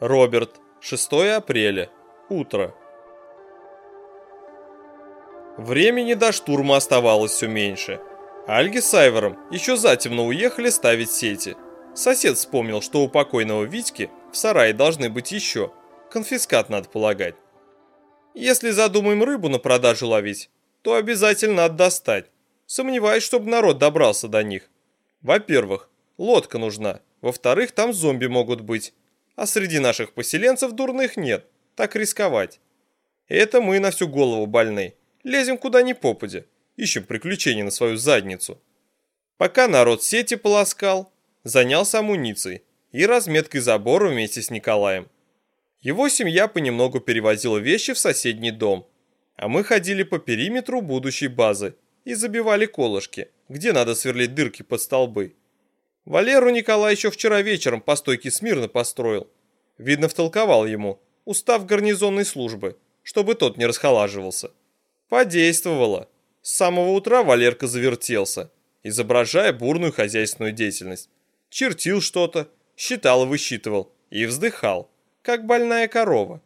Роберт, 6 апреля, утро. Времени до штурма оставалось все меньше. Альги с Айвором еще затемно уехали ставить сети. Сосед вспомнил, что у покойного Витьки в сарае должны быть еще. Конфискат надо полагать. Если задумаем рыбу на продажу ловить, то обязательно надо достать. Сомневаюсь, чтобы народ добрался до них. Во-первых, лодка нужна. Во-вторых, там зомби могут быть. А среди наших поселенцев дурных нет. Так рисковать. Это мы на всю голову больны. Лезем куда ни попадя. Ищем приключения на свою задницу. Пока народ сети полоскал, занялся амуницией и разметкой забора вместе с Николаем. Его семья понемногу перевозила вещи в соседний дом, а мы ходили по периметру будущей базы и забивали колышки, где надо сверлить дырки под столбы. Валеру Николай еще вчера вечером по стойке смирно построил. Видно, втолковал ему устав гарнизонной службы, чтобы тот не расхолаживался. Подействовало. С самого утра Валерка завертелся, изображая бурную хозяйственную деятельность. Чертил что-то, считал и высчитывал, и вздыхал как больная корова.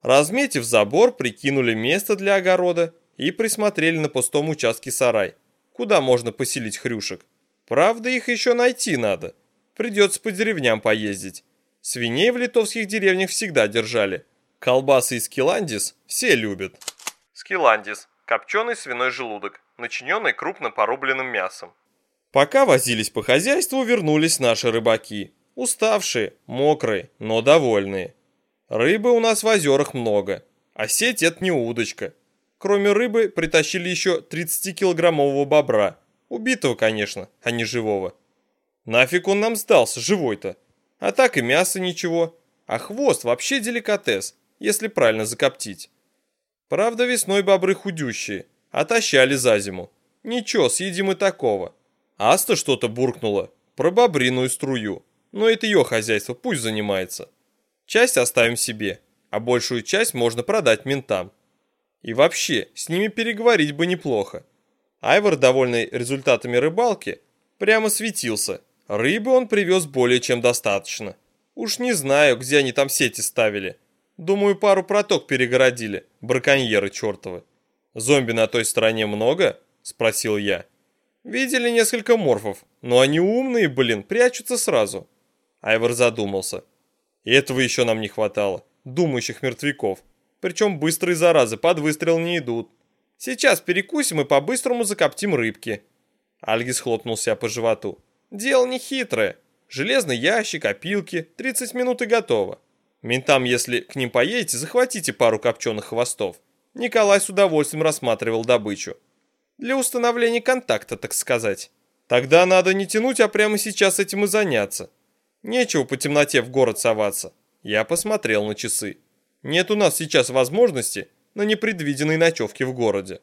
Разметив забор, прикинули место для огорода и присмотрели на пустом участке сарай, куда можно поселить хрюшек. Правда, их еще найти надо. Придется по деревням поездить. Свиней в литовских деревнях всегда держали. Колбасы из скиландис все любят. Скиландис – копченый свиной желудок, начиненный крупно порубленным мясом. Пока возились по хозяйству, вернулись наши рыбаки. Уставшие, мокрые, но довольные. Рыбы у нас в озерах много, а сеть это не удочка. Кроме рыбы притащили еще 30-килограммового бобра. Убитого, конечно, а не живого. Нафиг он нам сдался, живой-то. А так и мясо ничего. А хвост вообще деликатес, если правильно закоптить. Правда, весной бобры худющие, отощали за зиму. Ничего, съедим и такого. Аста что-то буркнула про бобриную струю но это ее хозяйство, пусть занимается. Часть оставим себе, а большую часть можно продать ментам. И вообще, с ними переговорить бы неплохо. Айвор, довольный результатами рыбалки, прямо светился. Рыбы он привез более чем достаточно. Уж не знаю, где они там сети ставили. Думаю, пару проток перегородили, браконьеры чертовы. Зомби на той стороне много? Спросил я. Видели несколько морфов, но они умные, блин, прячутся сразу. Айвор задумался. И этого еще нам не хватало. Думающих мертвяков. Причем быстрые заразы под выстрел не идут. Сейчас перекусим и по-быстрому закоптим рыбки. Альгис хлопнул себя по животу. Дело не хитрое. Железный ящик, опилки, 30 минут и готово. Ментам, если к ним поедете, захватите пару копченых хвостов. Николай с удовольствием рассматривал добычу. Для установления контакта, так сказать. Тогда надо не тянуть, а прямо сейчас этим и заняться. Нечего по темноте в город соваться. Я посмотрел на часы. Нет у нас сейчас возможности на непредвиденной ночевке в городе.